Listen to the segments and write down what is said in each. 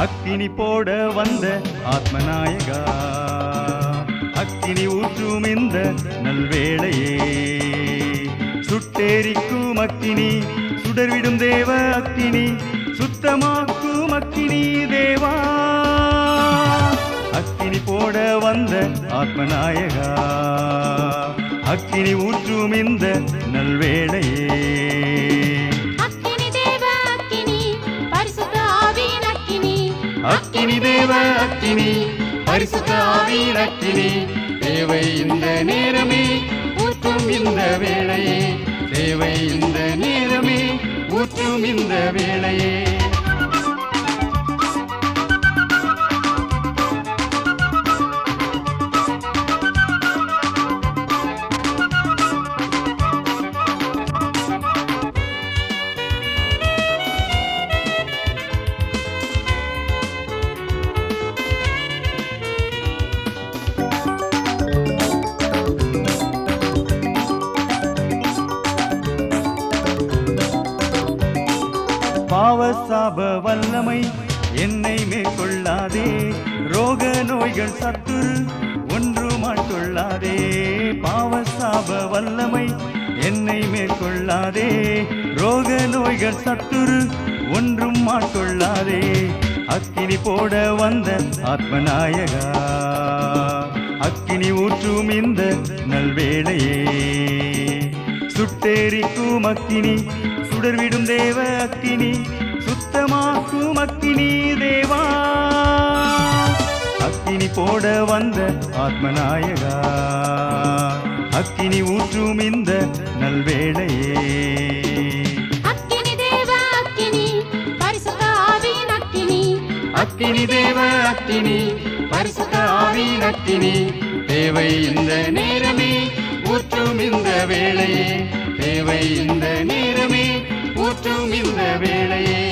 அக்கினி போட வந்த ஆத்மநாயகா. அக்கினி ஊற்றும் இந்த நல்வேளையே. சுட்டேரிக்கும் அக்கினி சுடர்விடும் தேவ அக்கினி சுத்தமாக்கும் அக்கினி தேவா. அக்கினி போட வந்த ஆத்மநாயகா. அக்கினி ஊற்றும் இந்த நல்வேளையே. அக்கினி தேவ அக்கினி பரிசுத்த ஆவியின் அக்கினி தேவை இந்த நேரமே ஊற்றும் இந்த வேளையே. தேவை இந்த நேரமே ஊற்றும் இந்த வேளையே. சாப வல்லமை. என்னை மேற்கொள்ளாதே. ரோக நோய்கள் சத்துரு ஒன்று மாட்டொள்ளாதே பாவ சாப வல்லமை. என்னை மேற்கொள்ளாதே. ரோக நோய்கள் சத்துரு ஒன்றும் மாட்டொள்ளாதே அக்கினி போட வந்த ஆத்மநாயகா. அக்கினி ஊற்றும் இந்த நல்வேளையே. சுட்டேரிக்கும் அக்கினி சுடர்விடும் தேவ அக்கினி. சுத்தமாக்கும் அக்கினி தேவா அக்கினி போட வந்த ஆத்மநாயகா? அக்கினி ஊற்றும் இந்த நல்வேளையே. அக்கினி தேவ அக்கினி பரிசுத்த ஆவியின் அக்கினி. தேவை இந்த நேரமே ஊற்றும் இந்த வேளையே. தேவை இந்த நேரமே ஊற்றும் இந்த வேளையே.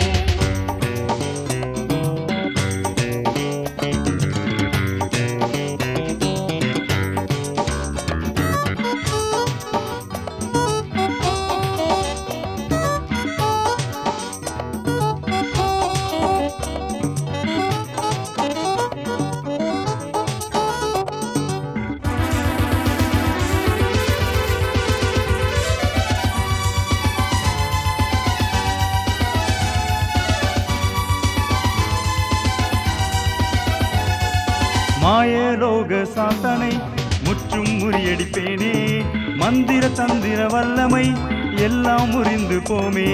சாத்தானை முற்றும் முறியடிப்பேனே. மந்திர தந்திர வல்லமை எல்லாம் முறிந்து போமே.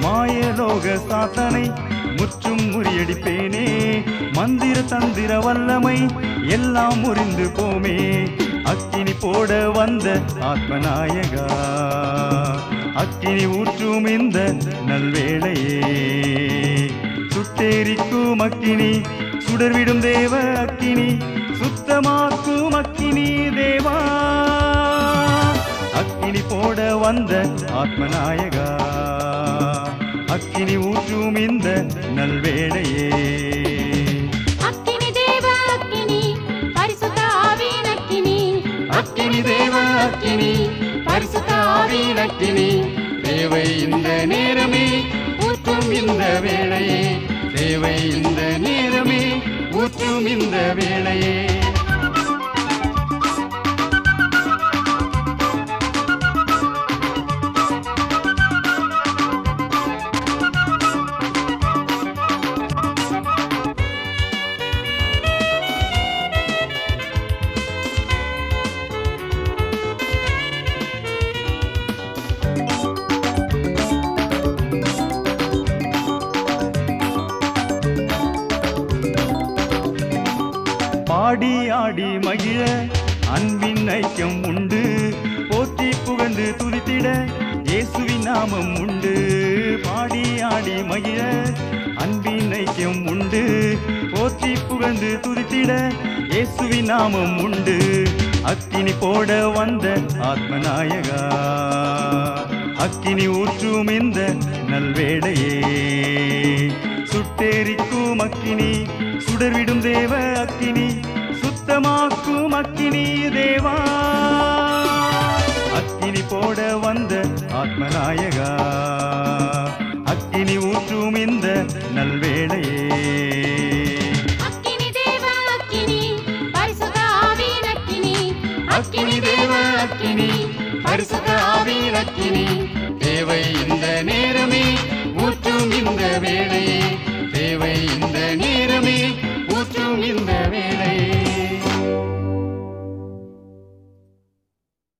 மாயலோக சாத்தனை முற்றும் முறியடிப்பேனே. மந்திர தந்திர வல்லமை எல்லாம் முறிந்து போமே. அக்கினி போட வந்த ஆத்மநாயகா அக்கினி ஊற்றும் இந்த நல்வேளையே. சுட்டேரிக்கும் அக்கினி சுடர்விடும் தேவ அக்கினி சுத்தமாக்கும் அக்கினி தேவா. அக்கினி போட வந்த ஆத்மநாயகா. அக்கினி ஊற்றும் இந்த நல்வேளையே. அக்கினி தேவ அக்கினி பரிசுத்த ஆவியின் அக்கினி. அக்கினி தேவ அக்கினி பரிசுத்த ஆவியின் அக்கினி. தேவை இந்த நேரமே ஊற்றும் இந்த வேளையே. தேவை இந்த நேரமே ஊற்றும் இந்த வேளையே. ஆடி ஆடி மகிழ அன்பின் ஐக்கியம் உண்டு. போற்றி புகழ்ந்து துதித்திட இயேசுவின் நாமம் உண்டு. பாடி ஆடி மகிழ அன்பின் ஐக்கியம் உண்டு. போற்றி புகழ்ந்து துதித்திட இயேசுவின் நாமம் உண்டு. அக்கினி போட வந்த ஆத்மநாயகா அக்கினி ஊற்றும் இந்த நல்வேடையே. சுட்டேரிக்கும் அக்கினி சுடர்விடும் தேவ அக்கினி சுத்தமாக்கும் அக்கினி தேவா. அக்கினி போட வந்த ஆத்மநாயகா. அக்கினி ஊற்றும் இந்த நல்வே